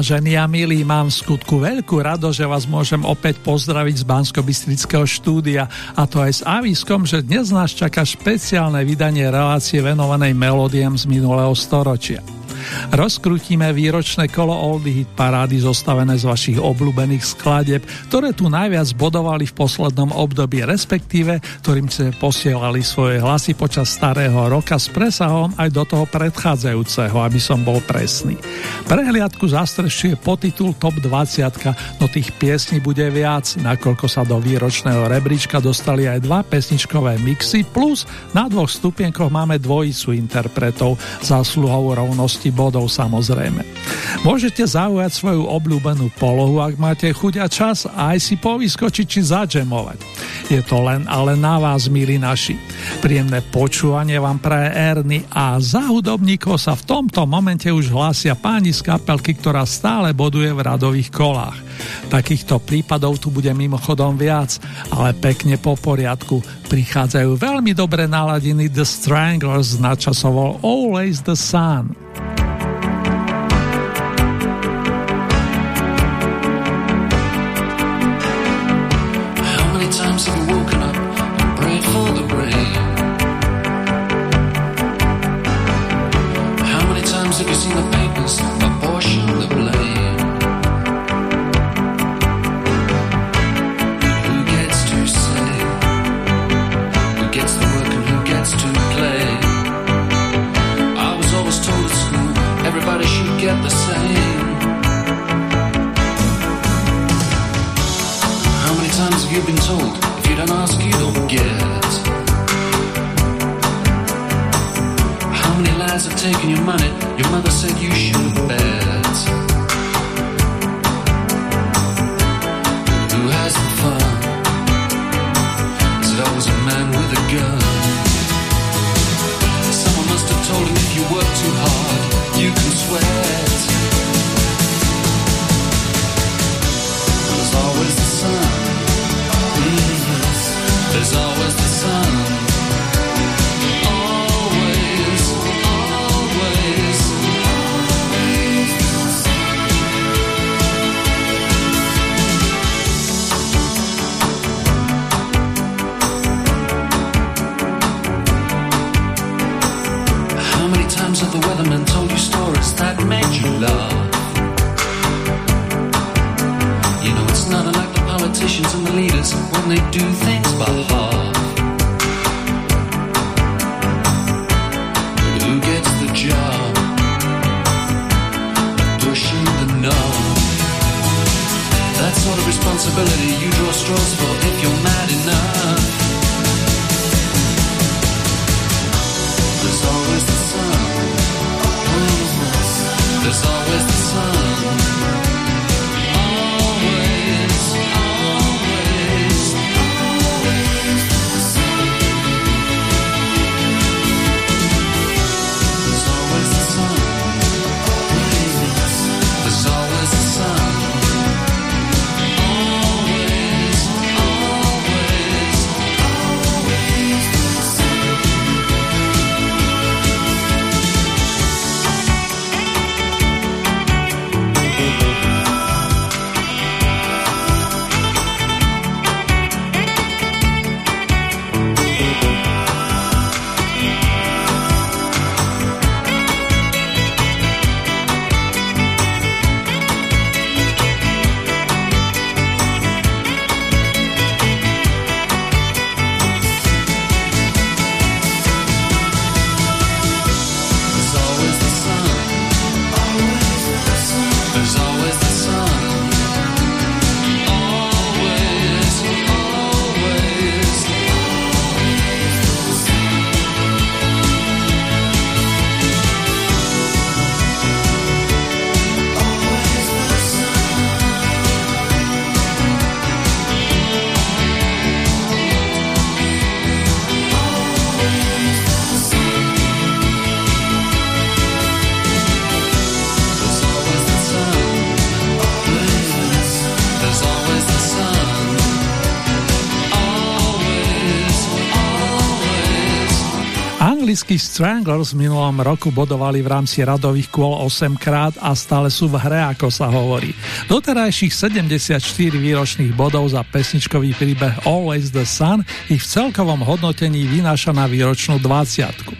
Vážení a milí, mám v skutku veľkú rado, že vás môžem opäť pozdraviť z bansko štúdia a to aj s aviskom, že dnes nás čaká špeciálne vydanie relácie venovanej melódiám z minulého storočia. Rozkrutíme výročné kolo Oldy Hit parády zostavené z vašich obľúbených skladeb, ktoré tu najviac bodovali v poslednom období, respektíve ktorým ste posielali svoje hlasy počas starého roka s presahom aj do toho predchádzajúceho, aby som bol presný. Prehliadku zastrešuje potitul Top 20, no tých piesní bude viac, nakoľko sa do výročného rebríčka dostali aj dva pesničkové mixy, plus na dvoch stupienkoch máme dvojicu interpretov zásluhou rovnosti bodov samozrejme. Môžete zaujať svoju obľúbenú polohu, ak máte chuť a čas a aj si povyskočiť či zadžemovať. Je to len ale na vás, milí naši. Príjemné počúvanie vám praje Erny a za hudobníkov sa v tomto momente už hlásia páni z kapelky, ktorá stále boduje v radových kolách. Takýchto prípadov tu bude mimochodom viac, ale pekne po poriadku prichádzajú veľmi dobre naladení The Stranglers načasoval Always the Sun. Anglickí Stranglers v minulom roku bodovali v rámci radových kôl 8 krát a stále sú v hre, ako sa hovorí. Doterajších 74 výročných bodov za pesničkový príbeh Always the Sun ich v celkovom hodnotení vynáša na výročnú 20.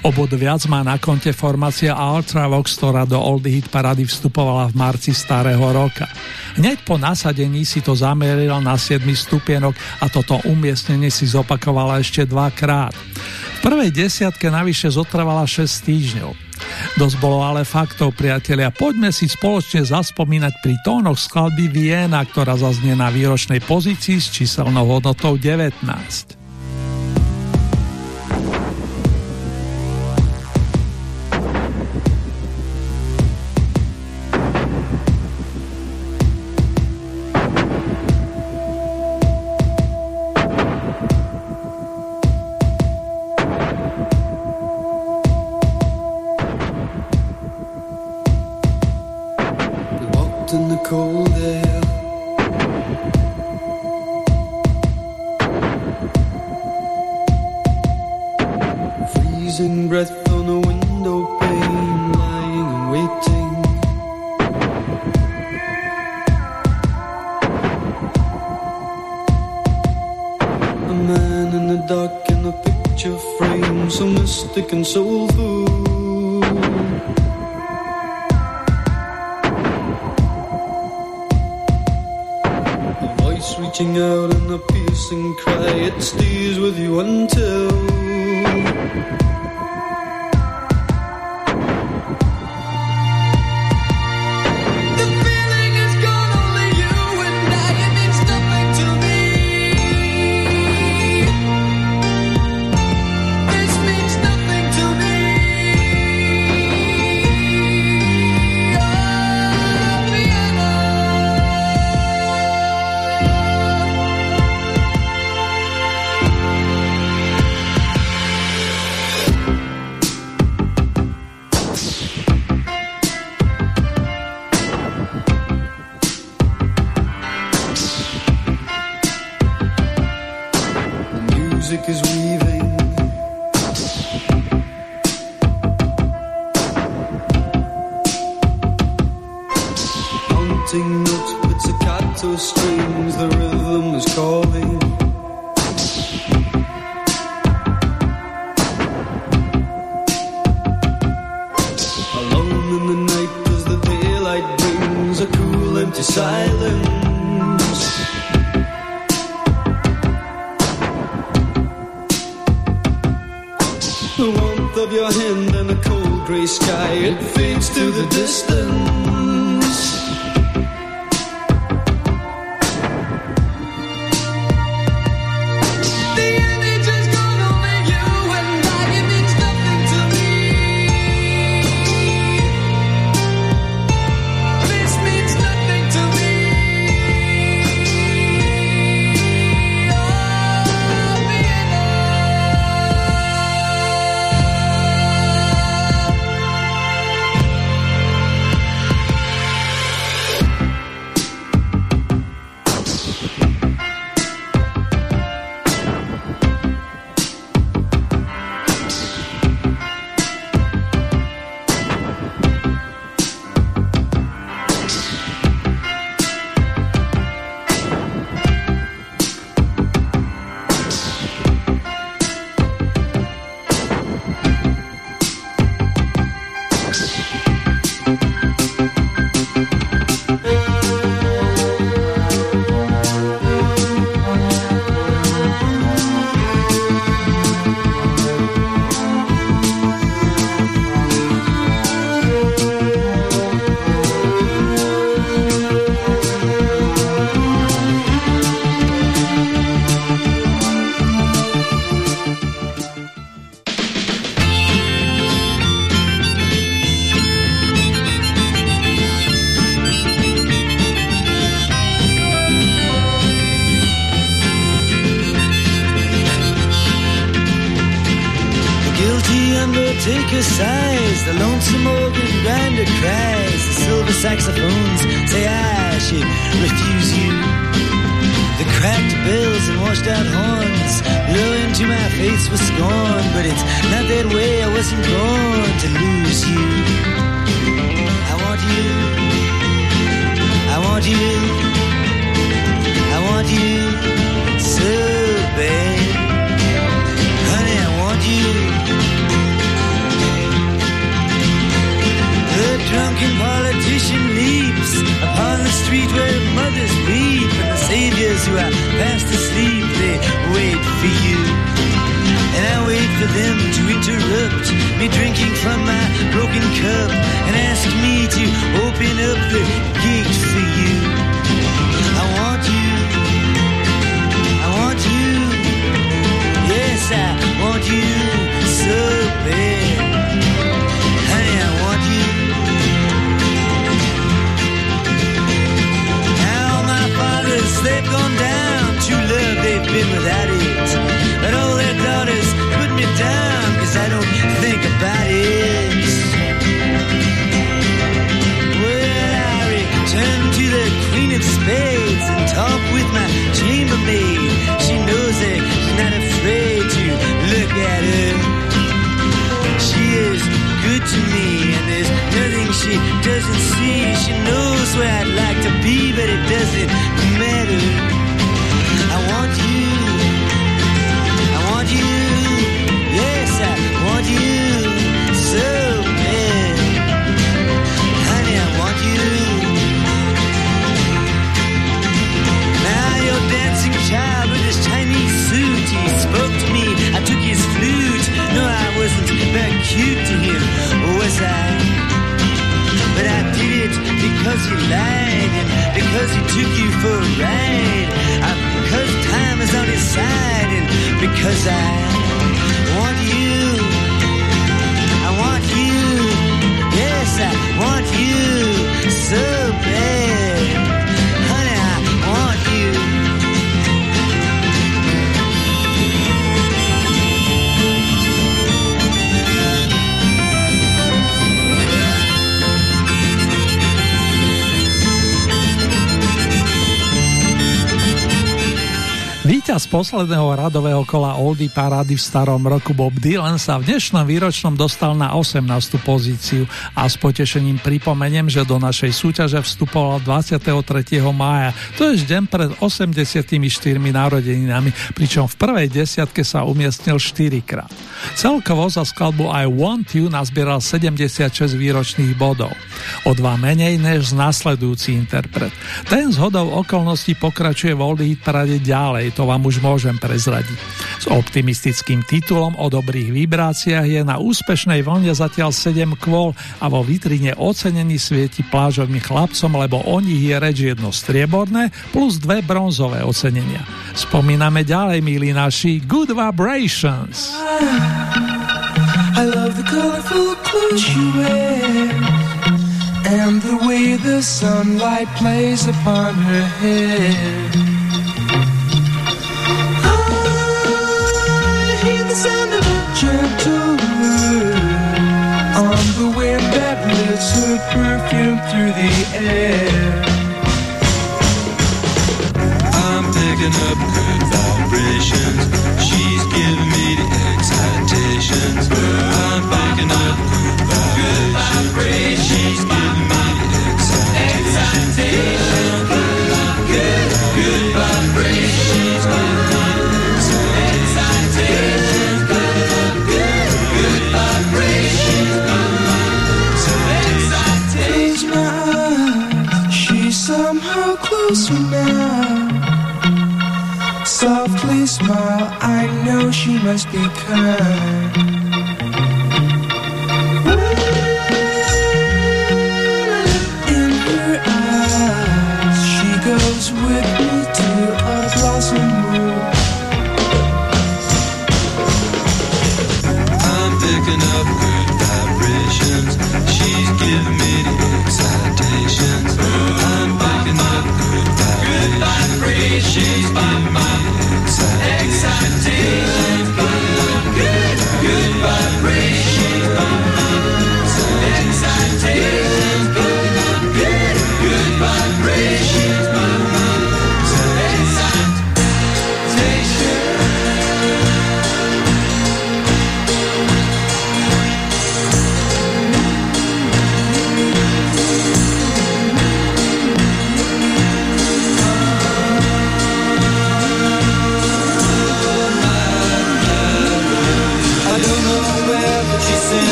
O bod viac má na konte formácia Ultravox, ktorá do Oldie Hit parady vstupovala v marci starého roka. Hneď po nasadení si to zameril na 7 stupienok a toto umiestnenie si zopakovala ešte dvakrát. V prvej desiatke navyše zotrvala 6 týždňov. Dosť bolo ale faktov, priatelia. Poďme si spoločne zaspomínať pri tónoch skladby Viena, ktorá zaznie na výročnej pozícii s číselnou hodnotou 19. The warmth of your hand and the cold grey sky. It fades to the distance. Yes, I want you so bad. Where I'd like to be, but it because he lied and because he took you for a ride. Uh, because time is on his side and because I want you. I want you. Yes, I want you so Víťaz posledného radového kola Oldy parády v starom roku Bob Dylan sa v dnešnom výročnom dostal na 18. pozíciu a s potešením pripomeniem, že do našej súťaže vstupoval 23. mája, to je deň pred 84 narodeninami, pričom v prvej desiatke sa umiestnil 4 krát. Celkovo za skladbu I Want You nazbieral 76 výročných bodov. O dva menej než nasledujúci interpret. Ten z hodou okolností pokračuje v Oldy parade ďalej, to vám už môžem prezradiť. S optimistickým titulom o dobrých vibráciách je na úspešnej vlne zatiaľ 7 kvôl a vo vitrine ocenení svieti plážovým chlapcom, lebo o nich je reč jedno strieborné plus dve bronzové ocenenia. Spomíname ďalej, milí naši, Good Vibrations. I love the colorful clothes you wear and the way the sunlight plays upon her hair. I hear the sound of a gentle on the wind that lifts her perfume through the air. I'm picking up good vibrations. She's giving me the excitations. I'm picking up good vibrations. She's giving me excitations. Know she must be kind.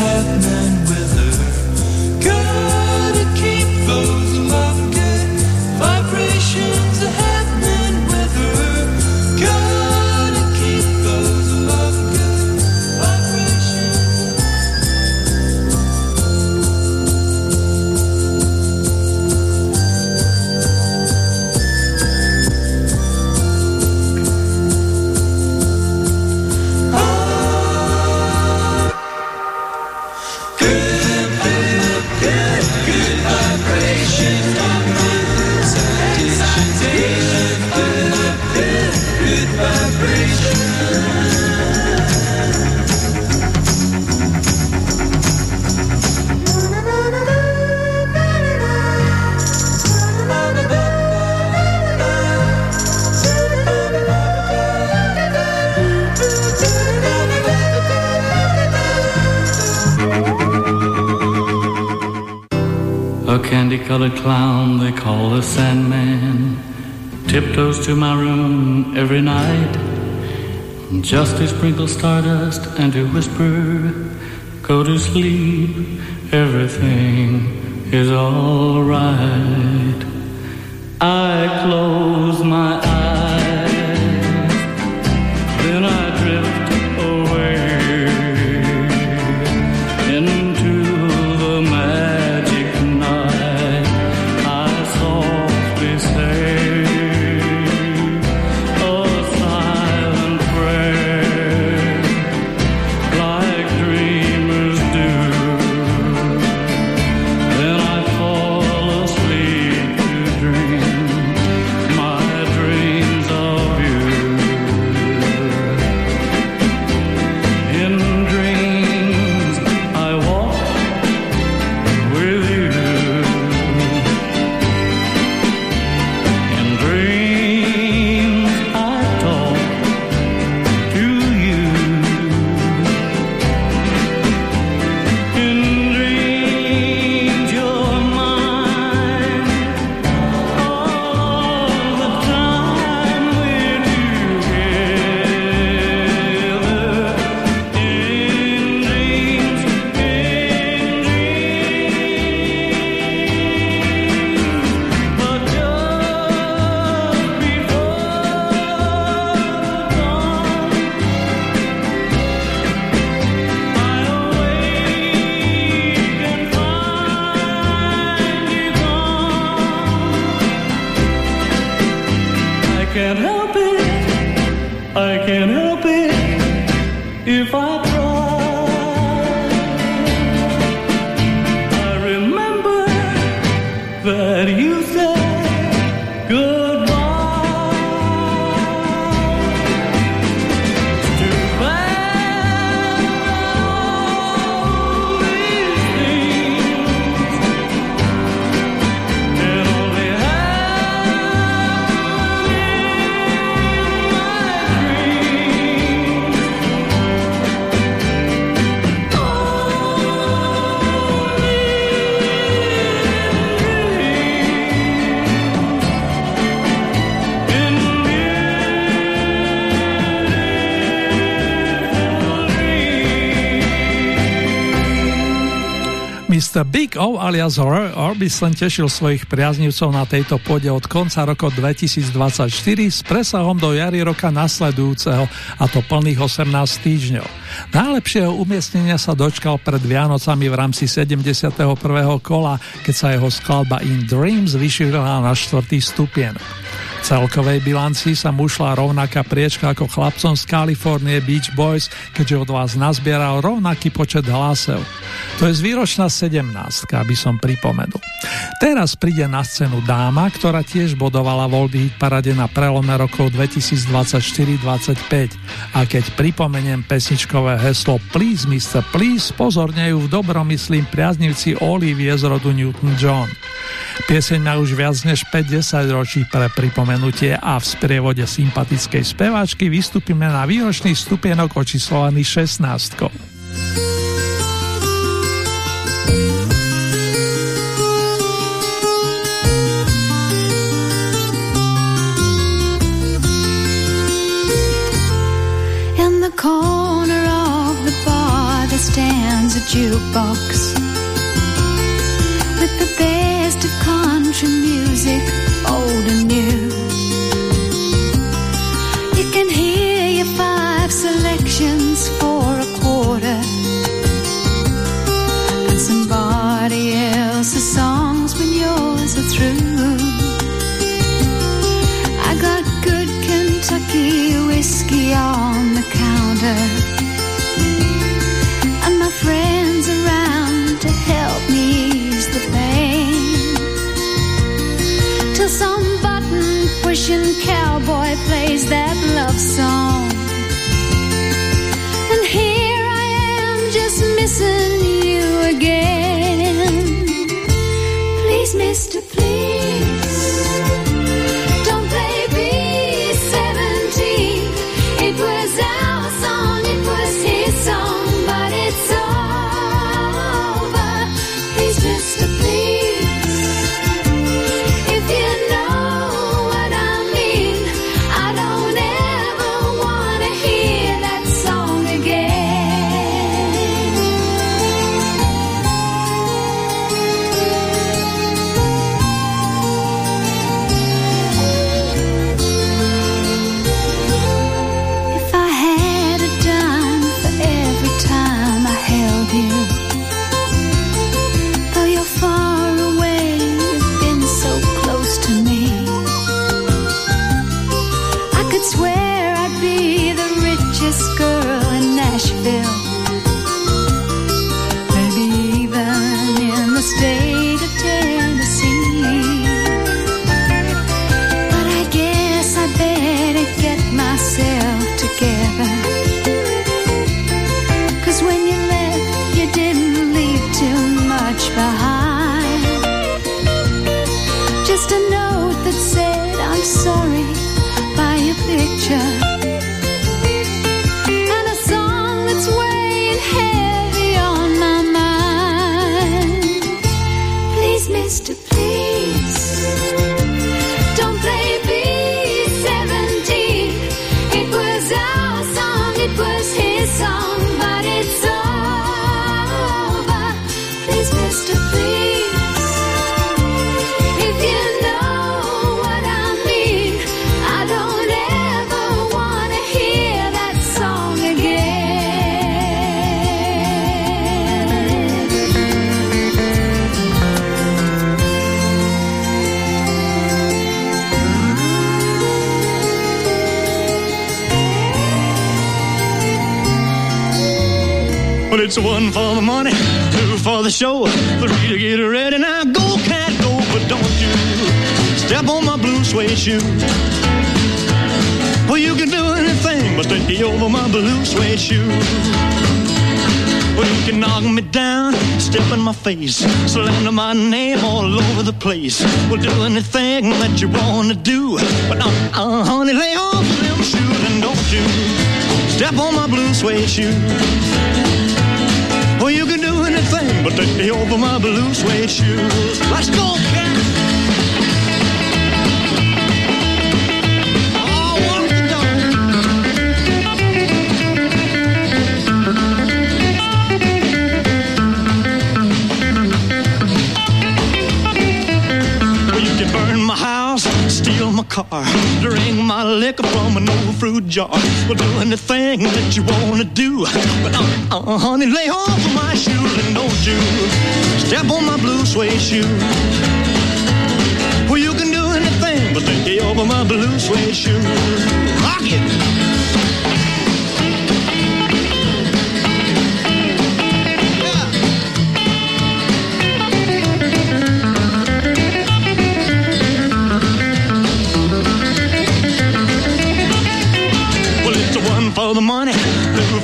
Vibrations the Sandman. Tiptoes to my room every night. Just to sprinkle stardust and to whisper, Go to sleep, everything is alright. I close my Mr. Big O alias Roy Orbison tešil svojich priaznivcov na tejto pôde od konca roku 2024 s presahom do jary roka nasledujúceho, a to plných 18 týždňov. Najlepšieho umiestnenia sa dočkal pred Vianocami v rámci 71. kola, keď sa jeho skladba In Dreams vyšírila na štvrtý stupien. Celkovej bilancii sa mu šla rovnaká priečka ako chlapcom z Kalifornie Beach Boys, keďže od vás nazbieral rovnaký počet hlásev. To je zvýročná 17, aby som pripomenul. Teraz príde na scénu dáma, ktorá tiež bodovala v Oldie Hit parade na prelome rokov 2024-25 a keď pripomeniem pesničkové heslo Please Mr. Please, pozorne v dobrom myslím priaznivci Olivie z rodu Newton-John. Pieseň má už viac než 50 ročí pre pripomenutie a v sprievode sympatickej speváčky vystúpime na výročný stupienok očíslovaný 16. In the corner of the bar, the a jukebox pushing cowboy plays that love song. Show, to get ready. Now go, cat, go, but don't you step on my blue suede shoe. Well, you can do anything but stay over my blue suede shoe. Well, you can knock me down, step in my face, slander my name all over the place. Well, do anything that you wanna do, but uh, uh, honey, lay off them shoes and don't you step on my blue suede shoe thing but take me over my blue suede shoes. Let's go, cat. Oh, car, drink my liquor from an old fruit jar. We'll do anything that you wanna do, but uh, uh, honey, lay off of my shoes and don't you step on my blue suede shoe. Well, you can do anything but take over my blue suede shoe. Rock it.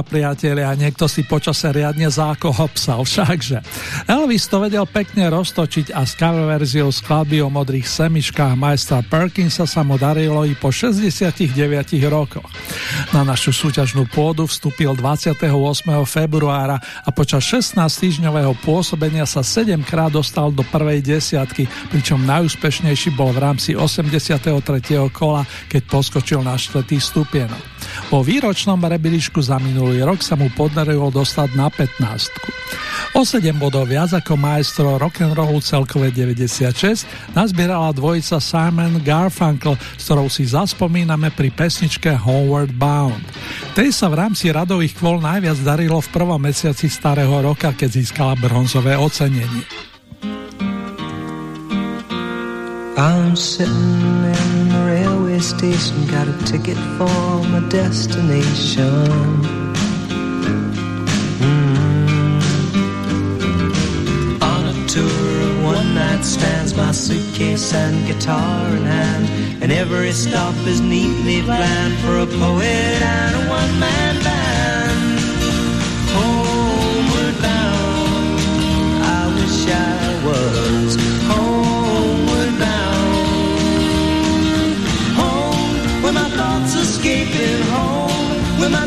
Bacha, priatelia, niekto si počase riadne zákohopsal, všakže. Elvis to vedel pekne roztočiť a s cover verziou skladby o modrých semičkách majstra Perkinsa sa mu darilo i po 69 rokoch. Na našu súťažnú pôdu vstúpil 28. februára a počas 16 týždňového pôsobenia sa 7 krát dostal do prvej desiatky, pričom najúspešnejší bol v rámci 83. kola, keď poskočil na 4. stupienok. Po výročnom rebríčku za minulý rok sa mu podarilo dostať na 15. O 7 bodov viac ako majstro rock'n'rollu celkové 96 nazbierala dvojica Simon Garfunkel, s ktorou si zaspomíname pri pesničke Homeward Bound. Tej sa v rámci radových kvôl najviac darilo v prvom mesiaci starého roka, keď získala bronzové ocenenie. I'm sitting in the railway station, got a ticket for my destination. Night stands, my suitcase and guitar in hand, and every stop is neatly planned for a poet and a one man band. Homeward bound, I wish I was homeward bound. Home, where my thoughts escaping home, where my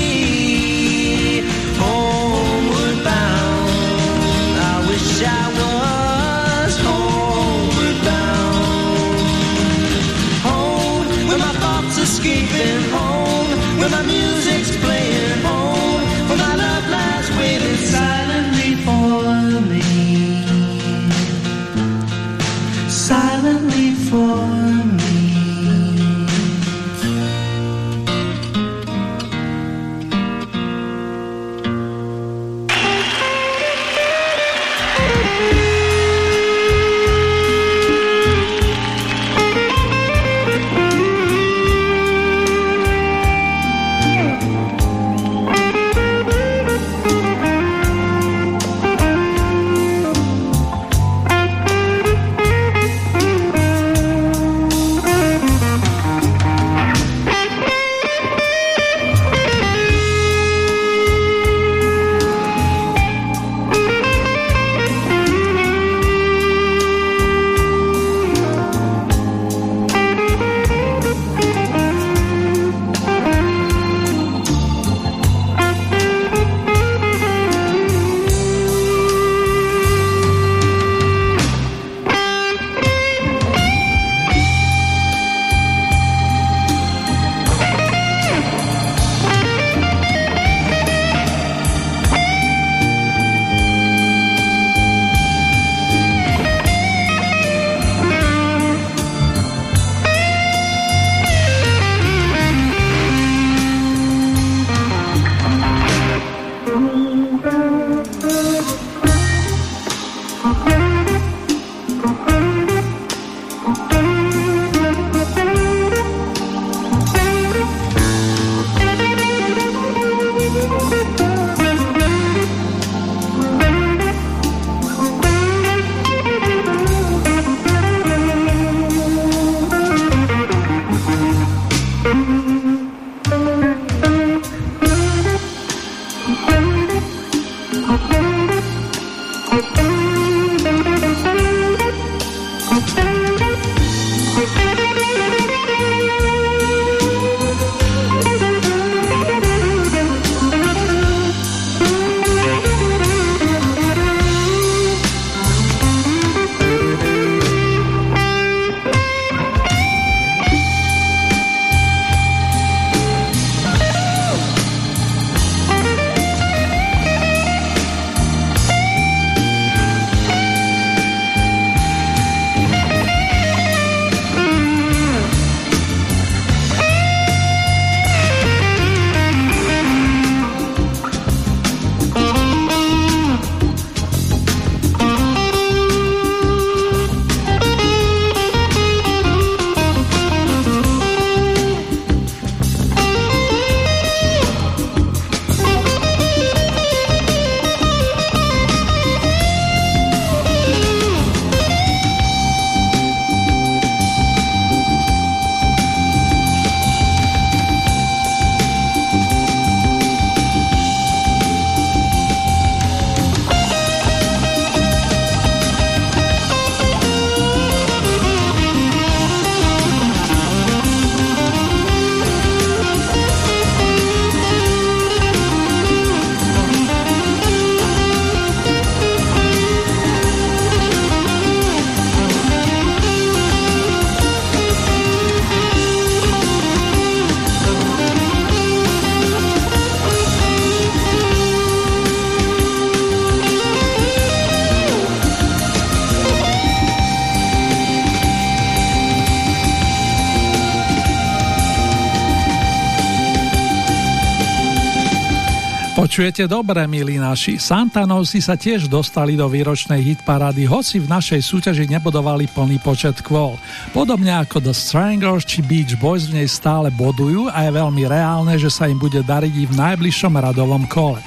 Počujete dobre, milí naši. Santanovsi sa tiež dostali do výročnej hitparády, hoci v našej súťaži nebodovali plný počet kvôl. Podobne ako The Stranglers či Beach Boys v nej stále bodujú a je veľmi reálne, že sa im bude dariť v najbližšom radovom kole.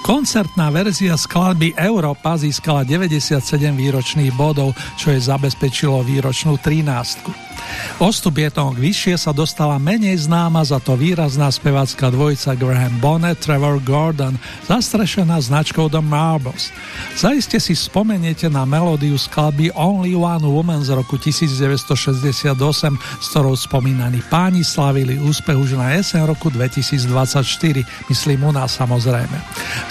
Koncertná verzia skladby Európa získala 97 výročných bodov, čo jej zabezpečilo výročnú 13. O stupietok vyššie sa dostala menej známa za to výrazná spevácka dvojica Graham Bonnet, Trevor Gordon, zastrešená značkou The Marbles. Zaiste si spomeniete na melódiu skladby Only One Woman z roku 1968, s ktorou spomínaní páni slavili úspech už na jeseň roku 2024, myslím u nás samozrejme.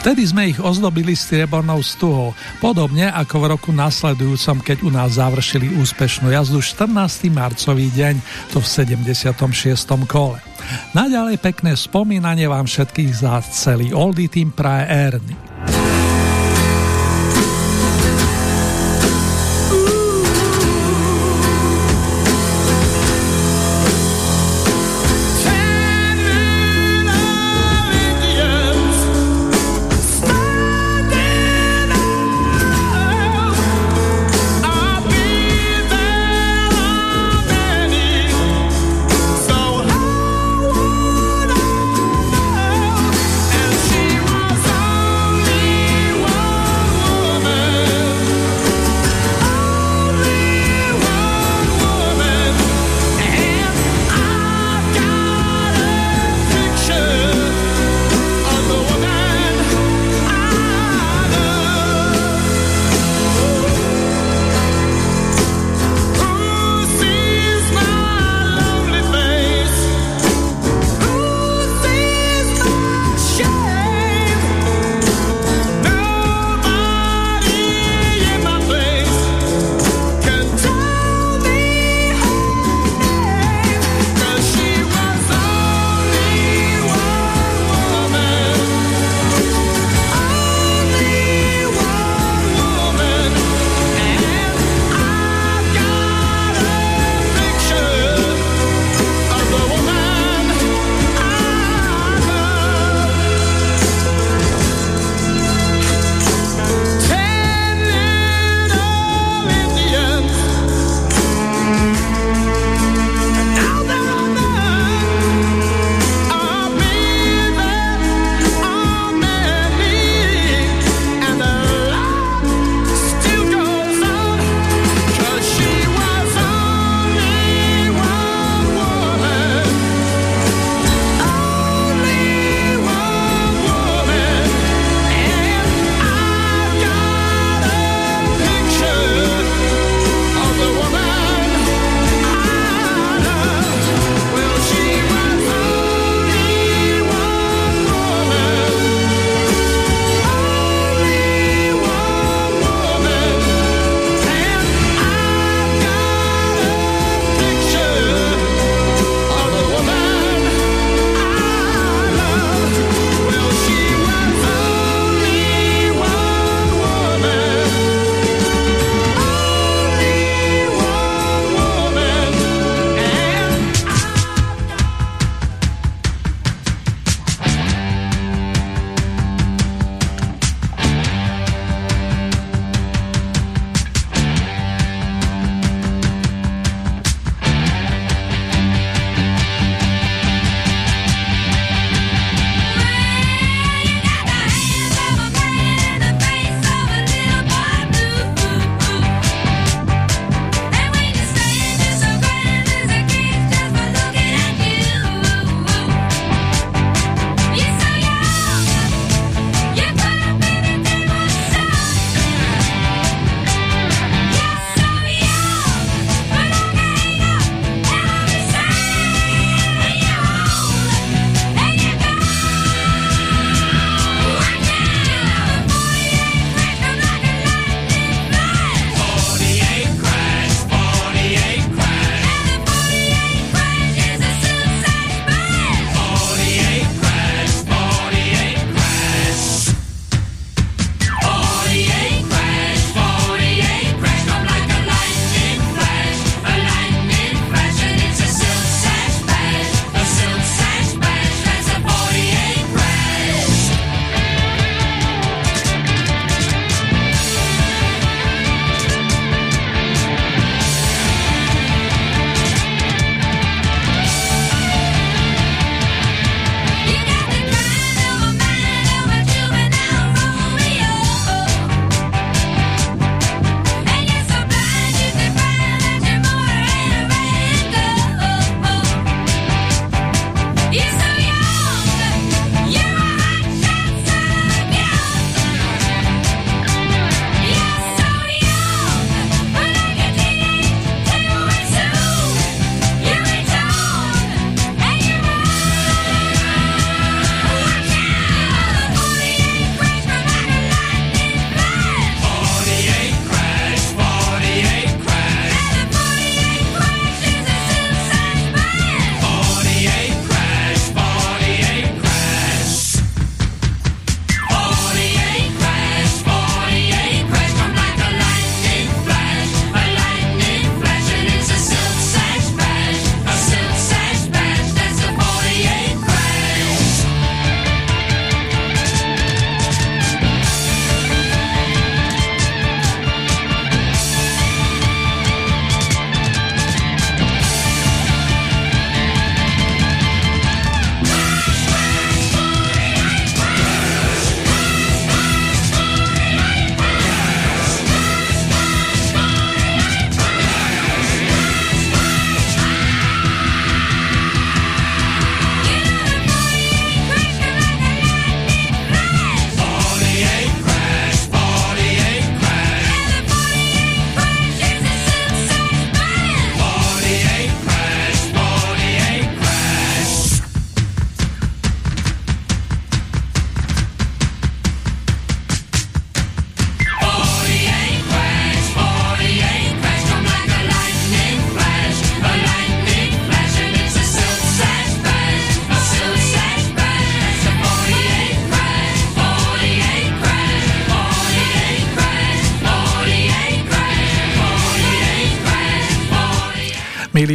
Vtedy sme ich ozdobili striebornou stuhou, podobne ako v roku nasledujúcom, keď u nás završili úspešnú jazdu 14. marcov marcový deň, to v 76. kole. Naďalej pekné spomínanie vám všetkých za celý Oldie Team praje Ernie.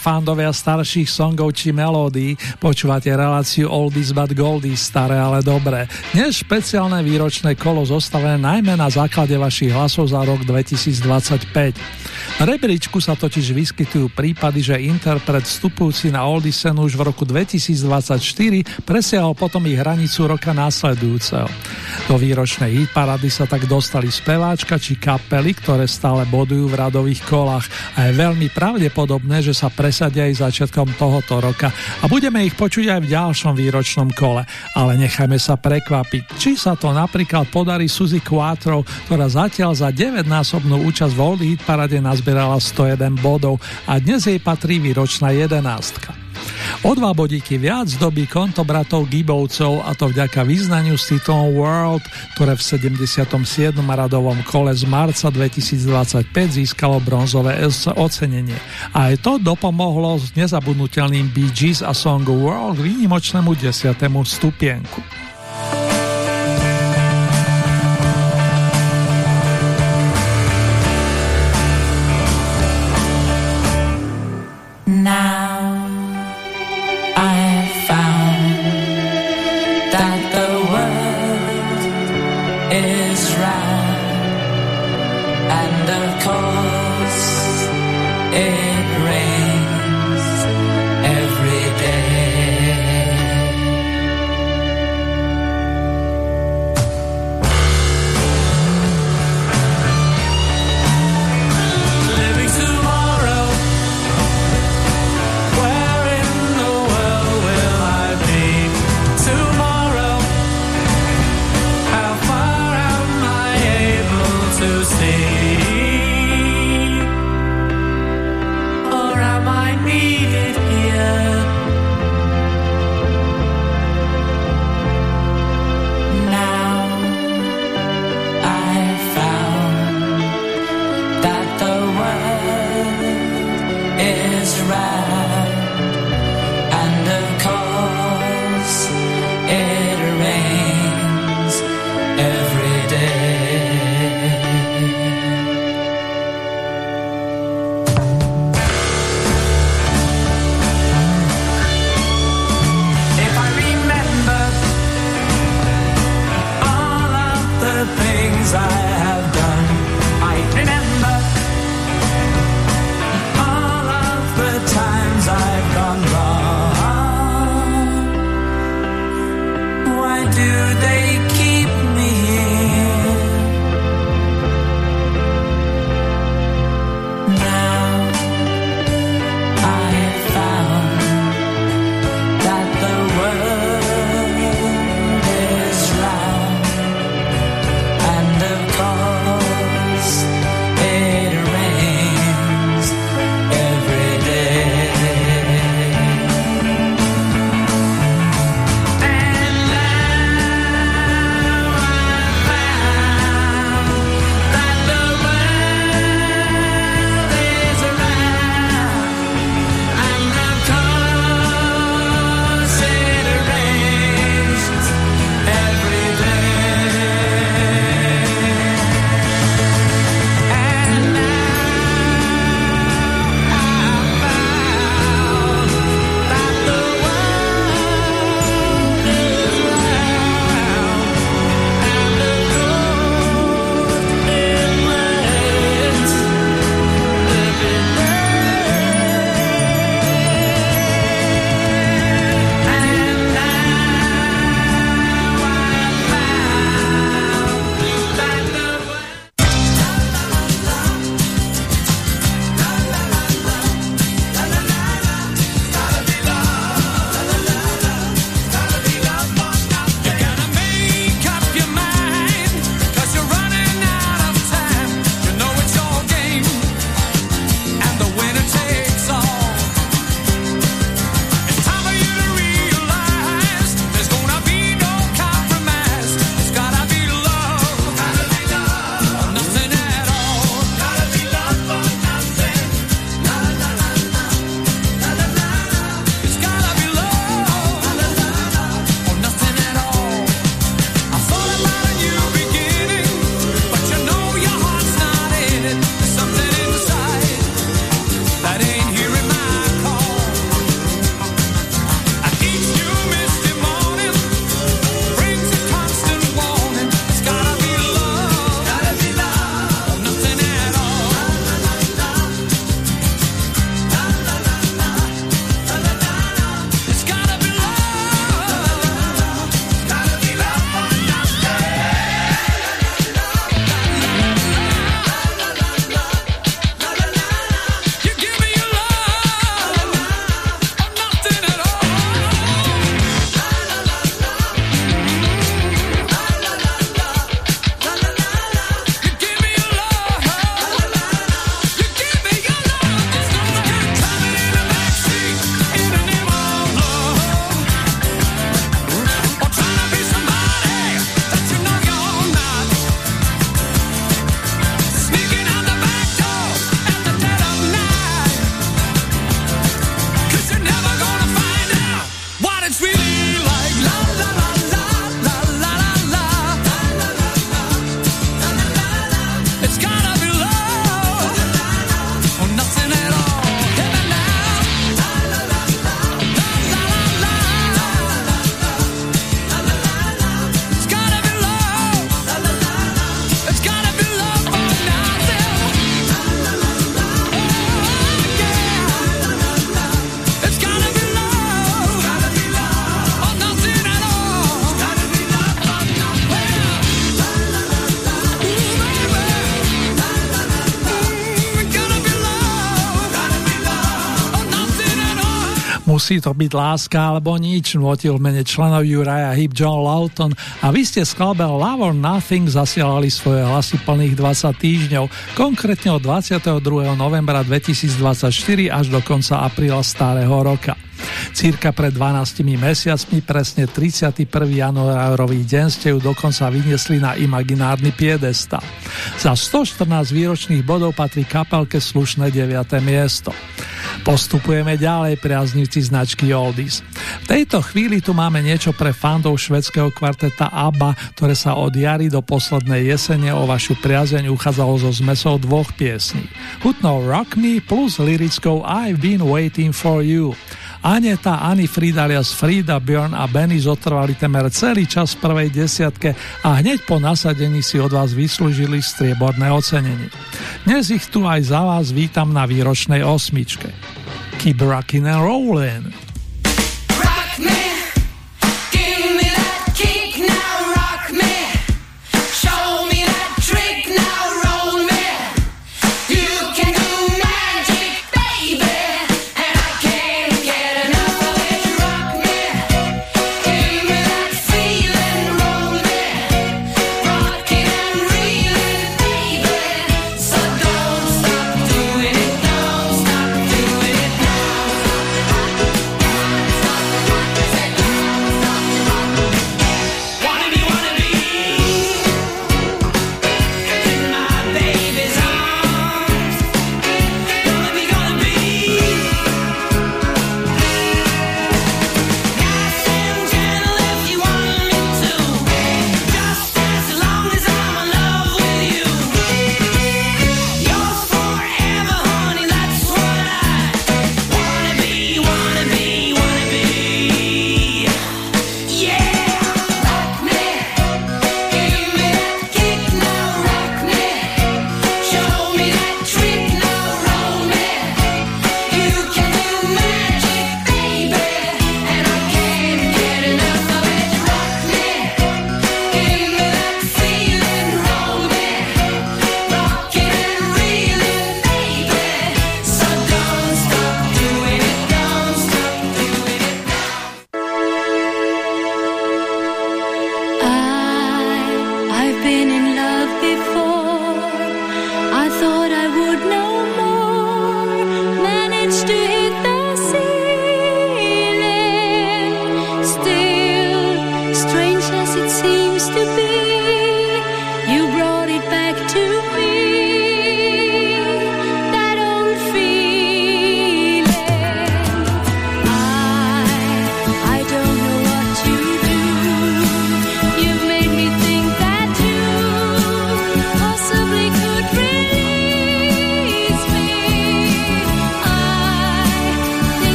Fandovia starších songov či melódií, počúvate reláciu Oldies but Goldies, staré ale dobré. Dnes špeciálne výročné kolo zostavené najmä na základe vašich hlasov za rok 2025. Rebríčku sa totiž vyskytujú prípady, že interpret vstupujúci na Oldiesen už v roku 2024 presiahol potom ich hranicu roka následujúceho. Do výročnej hitparady sa tak dostali speváčka či kapely, ktoré stále bodujú v radových kolách a je veľmi pravdepodobné, že sa presadia aj začiatkom tohoto roka a budeme ich počuť aj v ďalšom výročnom kole. Ale nechajme sa prekvapiť, či sa to napríklad podarí Suzy Quattro, ktorá zatiaľ za 9-násobnú účasť v Oldie Hit Parade nazbierala 101 bodov a dnes jej patrí výročná jedenástka. O dva bodíky viac dobí konto bratov Gibovcov a to vďaka význaniu s titulom World, ktoré v 77. radovom kole z marca 2025 získalo bronzové ocenenie. A aj to dopomohlo s nezabudnutelným Bee Gees a songu World výnimočnému 10. stupienku. Musí to byť láska alebo nič, nutil mene členov Uriah Hip John Lawton a vy ste skladbe Love or Nothing zasielali svoje hlasy plných 20 týždňov, konkrétne od 22. novembra 2024 až do konca apríla starého roka. Cirka pred 12 mesiacmi, presne 31. januárový deň ste ju dokonca vyniesli na imaginárny piedesta. Za 114 výročných bodov patrí kapelke slušné 9. miesto. Postupujeme ďalej, priaznivci značky Oldies. V tejto chvíli tu máme niečo pre fandov švedského kvarteta ABBA, ktoré sa od jary do poslednej jesene o vašu priazeň uchádzalo zo zmesou dvoch piesní. Hutnou Rock Me plus lirickou I've Been Waiting For You. Aneta, Ani Frida alias Frida, Björn a Benny zotrvali temer celý čas v prvej desiatke a hneď po nasadení si od vás vyslúžili strieborné ocenenie. Dnes ich tu aj za vás vítam na výročnej osmičke. Keep rockin' and rollin'.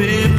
this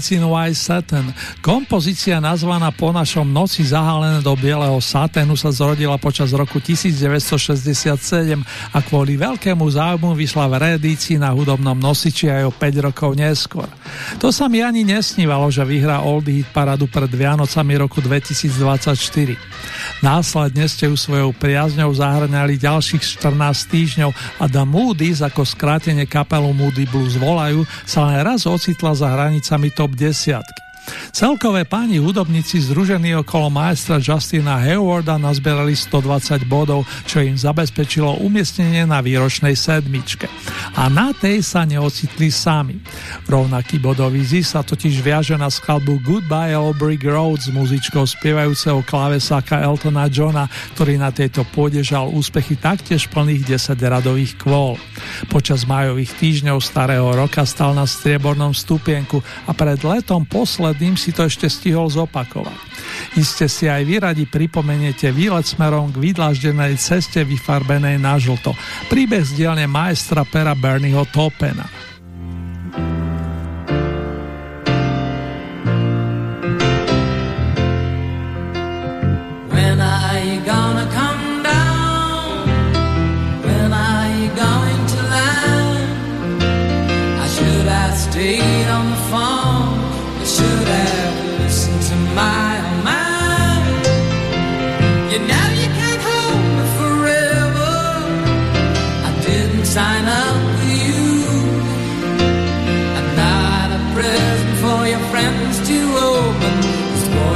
Nights in White Satin. Kompozícia nazvaná po našom noci zahalené do bieleho saténu sa zrodila počas roku 1967 a kvôli veľkému záujmu vyšla v reedícii na hudobnom nosiči aj o 5 rokov neskôr. To sa mi ani nesnívalo, že vyhrá Oldie Hit paradu pred Vianocami roku 2024. Následne ste ju svojou priazňou zahrňali ďalších 14 týždňov a The Moody's ako skrátenie kapelu Moody Blues volajú sa len raz ocitla za hranicami top obdesiatki. Celkové páni hudobníci združení okolo maestra Justina Haywarda nazberali 120 bodov, čo im zabezpečilo umiestnenie na výročnej sedmičke. A na tej sa neocitli sami. Rovnaký bodový zisk sa totiž viaže na skladbu Goodbye Old Brick Road s muzičkou spievajúceho klávesáka Eltona Johna, ktorý na tejto pôde žal úspechy taktiež plných 10 radových kvôl. Počas majových týždňov starého roka stal na striebornom stupienku a pred letom posled Dým si to ešte stihol zopakovať. Iste si aj vy radi pripomeniete výlet smerom k vydlaždenej ceste vyfarbenej na žlto. Príbeh z dielne majstra pera Bernieho Topena.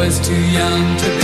was too young to be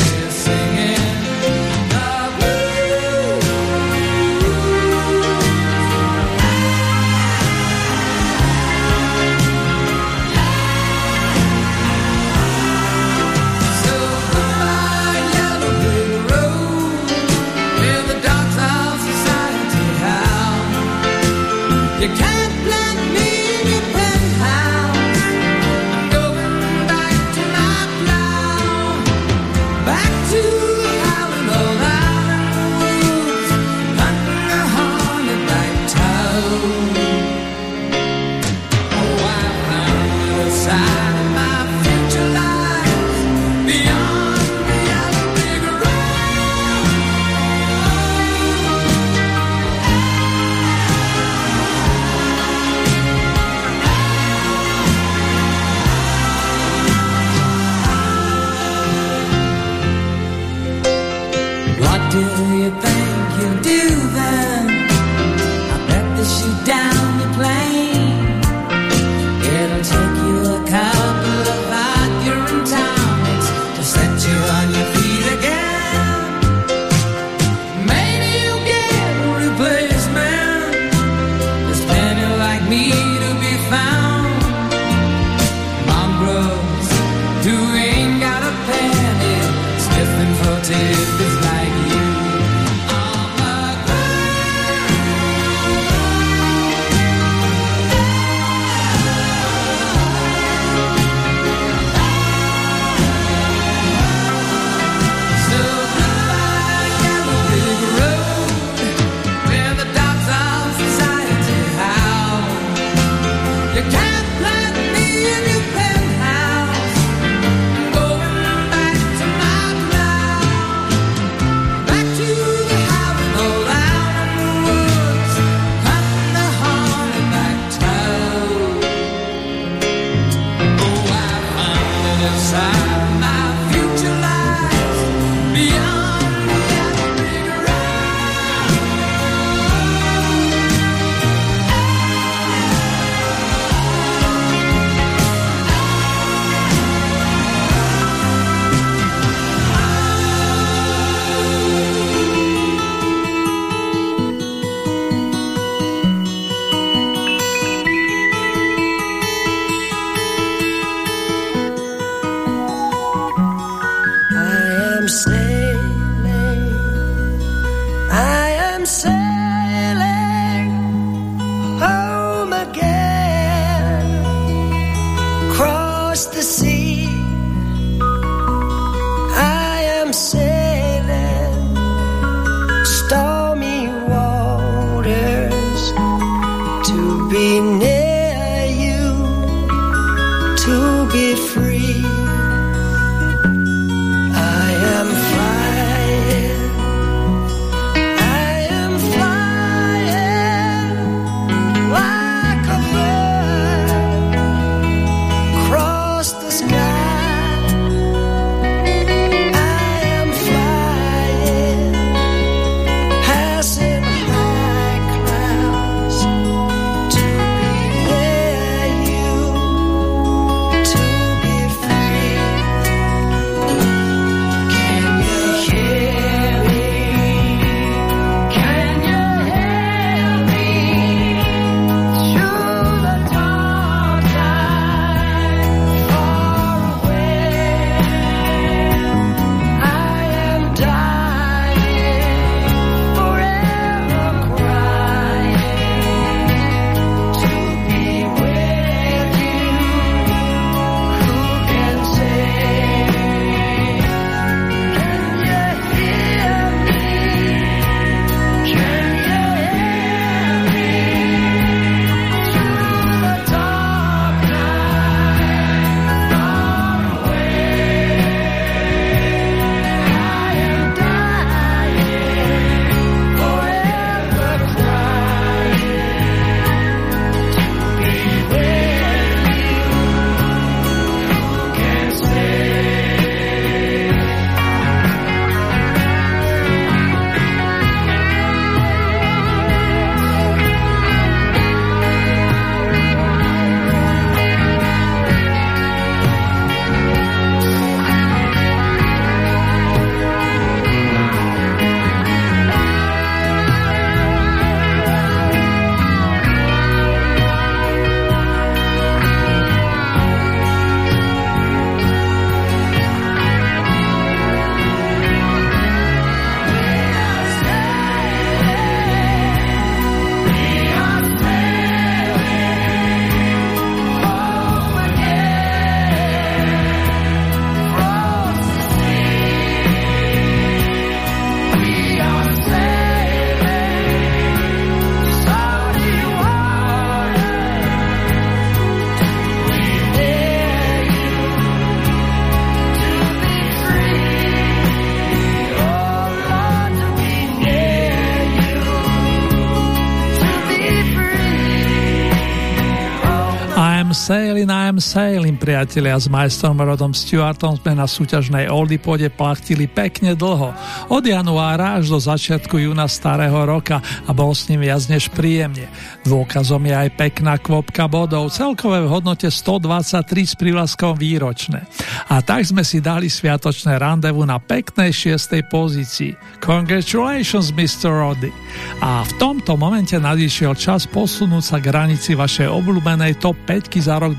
sailing, priatelia s majstrom Rodom Stewartom sme na súťažnej Oldy pôde plachtili pekne dlho. Od januára až do začiatku júna starého roka a bol s ním viac než príjemne. Dôkazom je aj pekná kvopka bodov, celkové v hodnote 123 s prívlaskom výročné. A tak sme si dali sviatočné randevu na peknej šiestej pozícii. Congratulations, Mr. Roddy. A v tomto momente nadišiel čas posunúť sa k hranici vašej obľúbenej top 5 za rok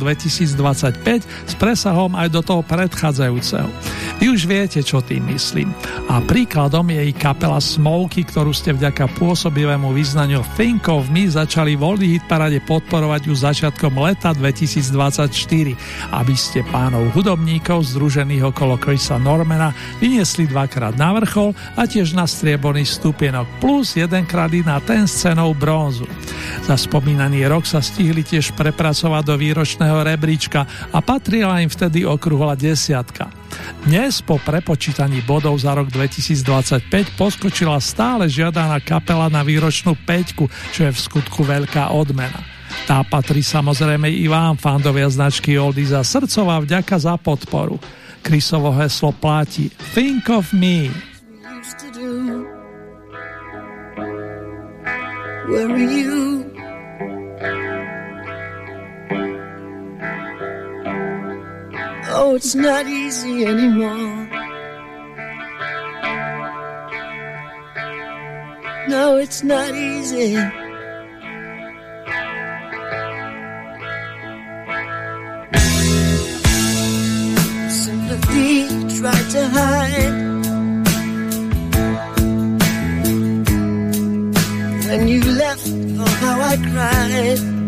2025 s presahom aj do toho predchádzajúceho. Vy už viete, čo tým myslím. A príkladom je i kapela Smoky, ktorú ste vďaka pôsobivému význaniu Think of Me začali voľný hit parade podporovať už začiatkom leta 2024, aby ste pánov hudobníkov združených okolo Chrisa Normana vyniesli dvakrát na vrchol a tiež na strieborný stupienok plus jedenkrát i na ten scénou bronzu. Za spomínaný rok sa stihli tiež prepracovať do výročného rebríčka a patrila im vtedy okruhla desiatka. Dnes po prepočítaní bodov za rok 2025 poskočila stále žiadaná kapela na výročnú peťku, čo je v skutku veľká odmena. Tá patrí samozrejme i vám, fandovia značky Oldy, za srdcová vďaka za podporu. Krysovo heslo platí Think of me. Where are you? Oh, it's not easy anymore. No, it's not easy. Sympathy tried to hide. When you left, oh, how I cried.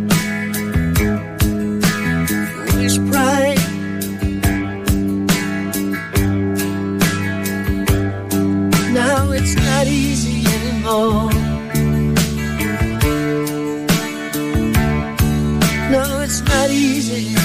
No, it's not easy.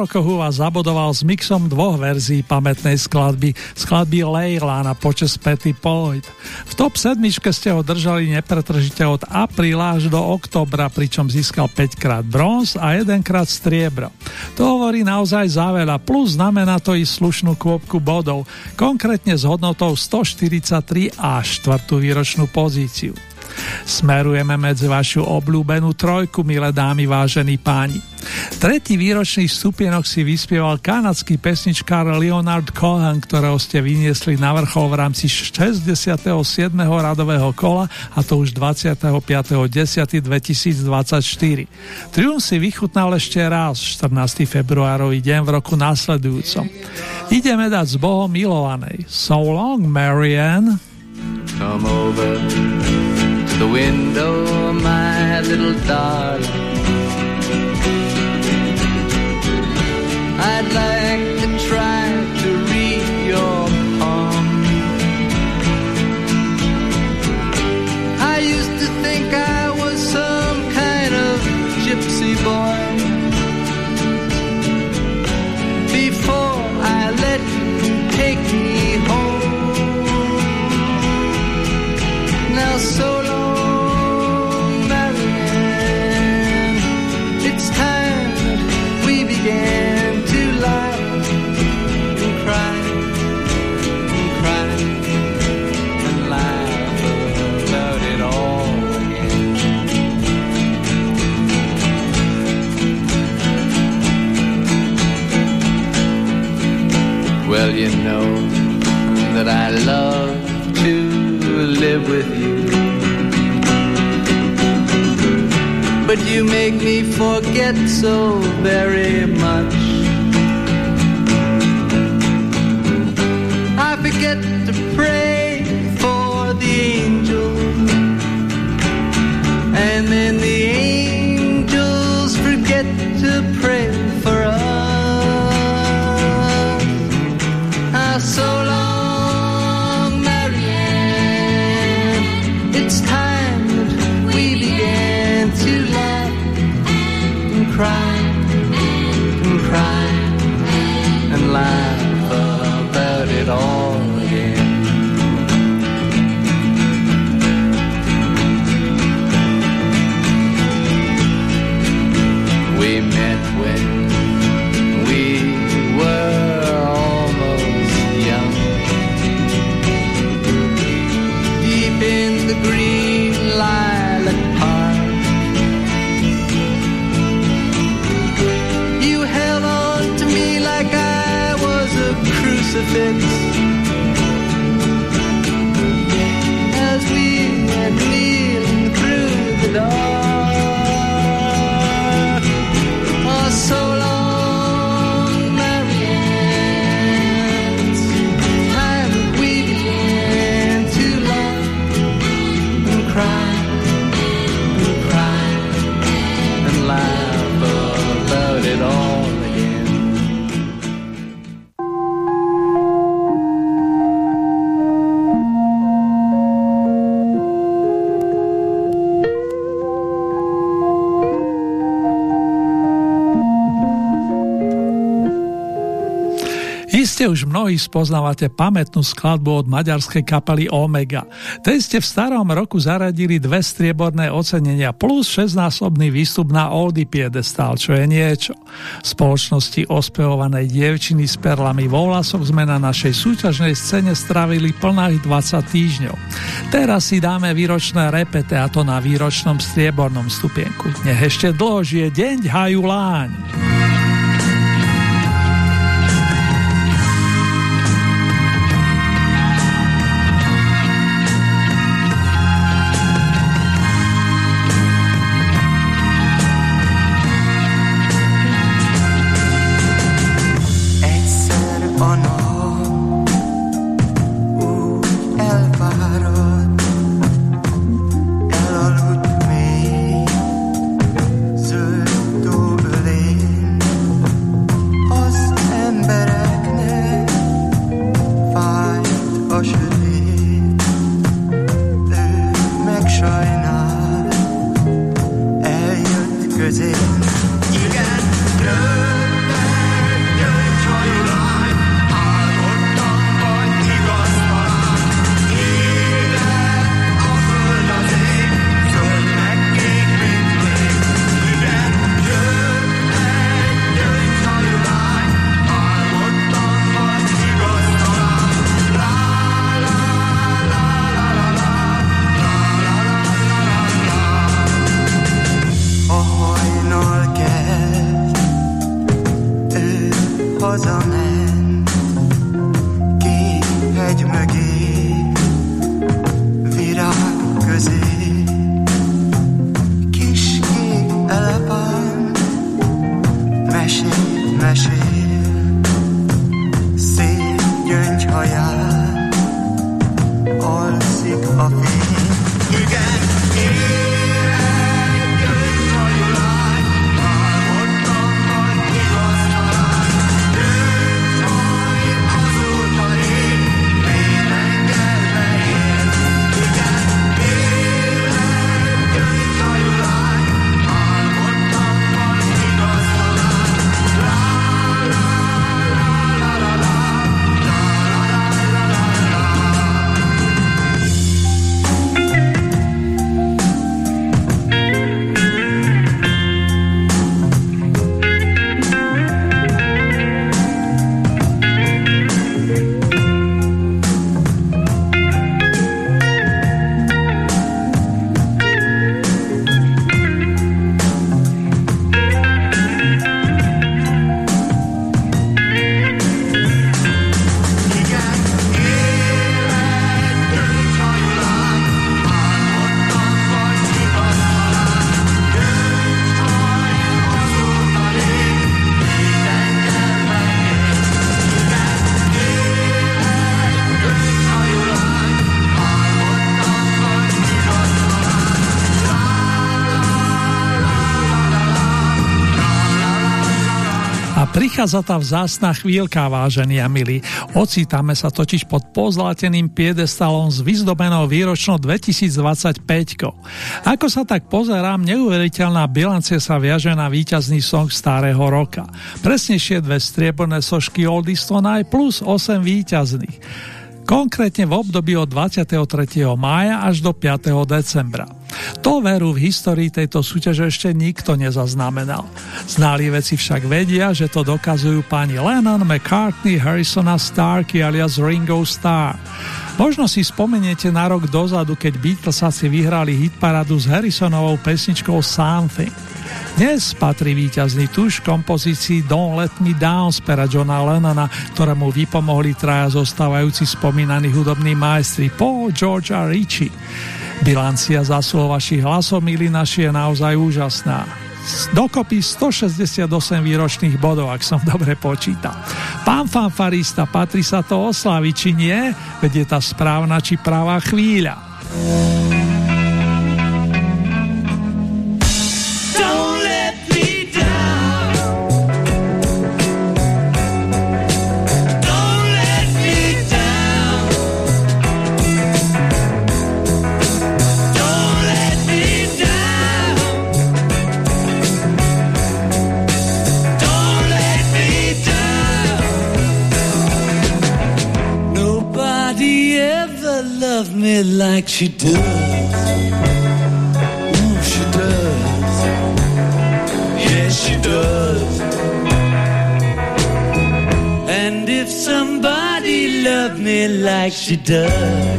Rokoch vás zabodoval s mixom dvoch verzií pamätnej skladby, skladby Leila na počas Patty Floyd. V top sedmičke ste ho držali nepretržite od apríla až do oktobra, pričom získal 5 krát bronz a 1 krát striebro. To hovorí naozaj za veľa, plus znamená to i slušnú kôpku bodov, konkrétne s hodnotou 143 a štvrtú výročnú pozíciu. Smerujeme medzi vašu obľúbenú trojku, milé dámy, vážení páni. Tretí výročný stupienok si vyspieval kanadský pesničkár Leonard Cohen, ktorého ste vyniesli na vrchol v rámci 67. radového kola a to už 25.10.2024. Triumf si vychutnal ešte raz 14. februárový deň v roku následujúcom. Ideme dať s Bohom milovanej. So long, Marianne. Come over to the window, my little darling. I'd like with you. But you make me forget so very much. fit Iste už mnohí spoznávate pamätnú skladbu od maďarskej kapely Omega. Tej ste v starom roku zaradili dve strieborné ocenenia plus 6-násobný výstup na Oldie Piedestal, čo je niečo. V spoločnosti ospevovanej dievčiny s perlami vo vlasoch sme na našej súťažnej scéne stravili plných 20 týždňov. Teraz si dáme výročné repete a to na výročnom striebornom stupienku. Nech ešte dlho žije deň haju prichádza tá vzácna chvíľka, vážení a milí. Ocítame sa totiž pod pozláteným piedestalom s vyzdobenou výročnou 2025. Ako sa tak pozerám, neuveriteľná bilancia sa viaže na víťazný song starého roka. Presnejšie dve strieborné sošky Oldies Tonight plus 8 víťazných. Konkrétne v období od 23. mája až do 5. decembra. To veru v histórii tejto súťaže ešte nikto nezaznamenal. Ználi veci však vedia, že to dokazujú pani Lennon, McCartney, Harrison a Starky alias Ringo Starr. Možno si spomeniete na rok dozadu, keď Beatles asi vyhrali hitparadu s Harrisonovou pesničkou Something. Dnes patrí víťazný tuš kompozícii Don't Let Me Down z pera Johna Lennona, ktorému vypomohli traja zostávajúci spomínaní hudobní majstri Paul, George a Richie. Bilancia zásluh vašich hlasov, milí naši, je naozaj úžasná. Dokopy 168 výročných bodov, ak som dobre počítal. Pán fanfarista, patrí sa to oslaviť, či nie? Veď je tá správna či pravá chvíľa. She does,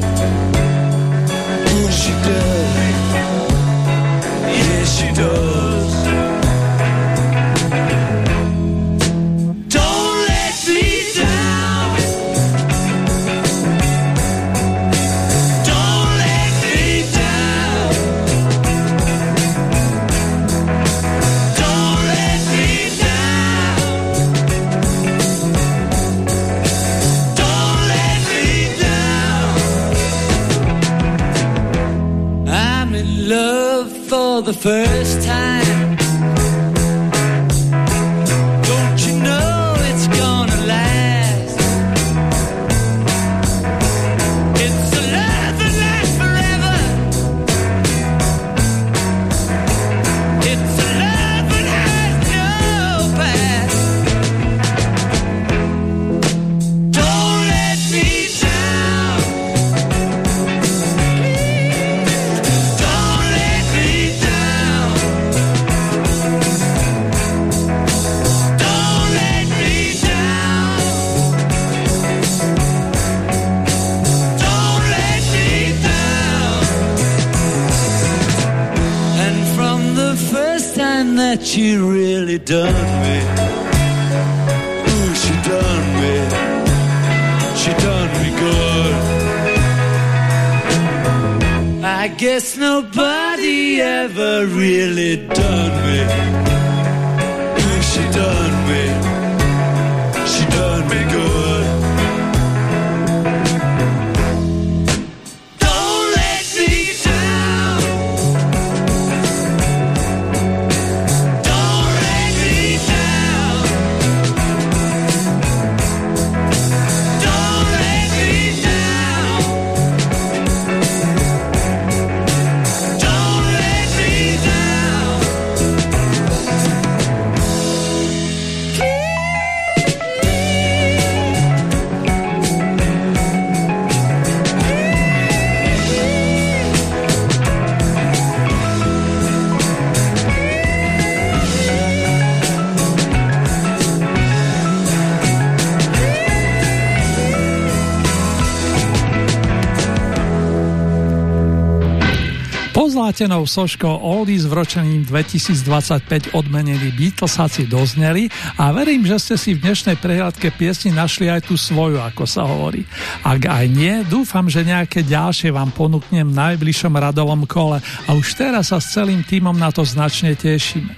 Platenou soškou Oldies v ročením 2025 odmenení Beatlesáci dozneli a verím, že ste si v dnešnej prehľadke piesni našli aj tú svoju, ako sa hovorí. Ak aj nie, dúfam, že nejaké ďalšie vám ponúknem v najbližšom radovom kole a už teraz sa s celým týmom na to značne tešíme.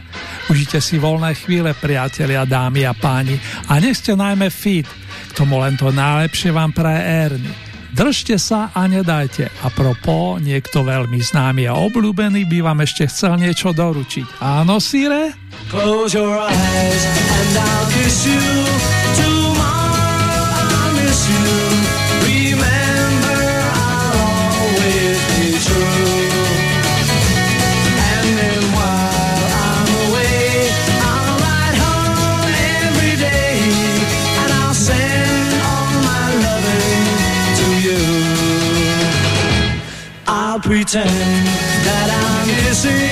Užite si voľné chvíle, priatelia, dámy a páni a nech ste najmä fit, k tomu len to najlepšie vám praje Ernie. Držte sa a nedajte. A propo, niekto veľmi známy a obľúbený by vám ešte chcel niečo doručiť. Áno, Sire? Close your eyes and I'll kiss you. Tomorrow I'll miss you. Pretend that I'm kissing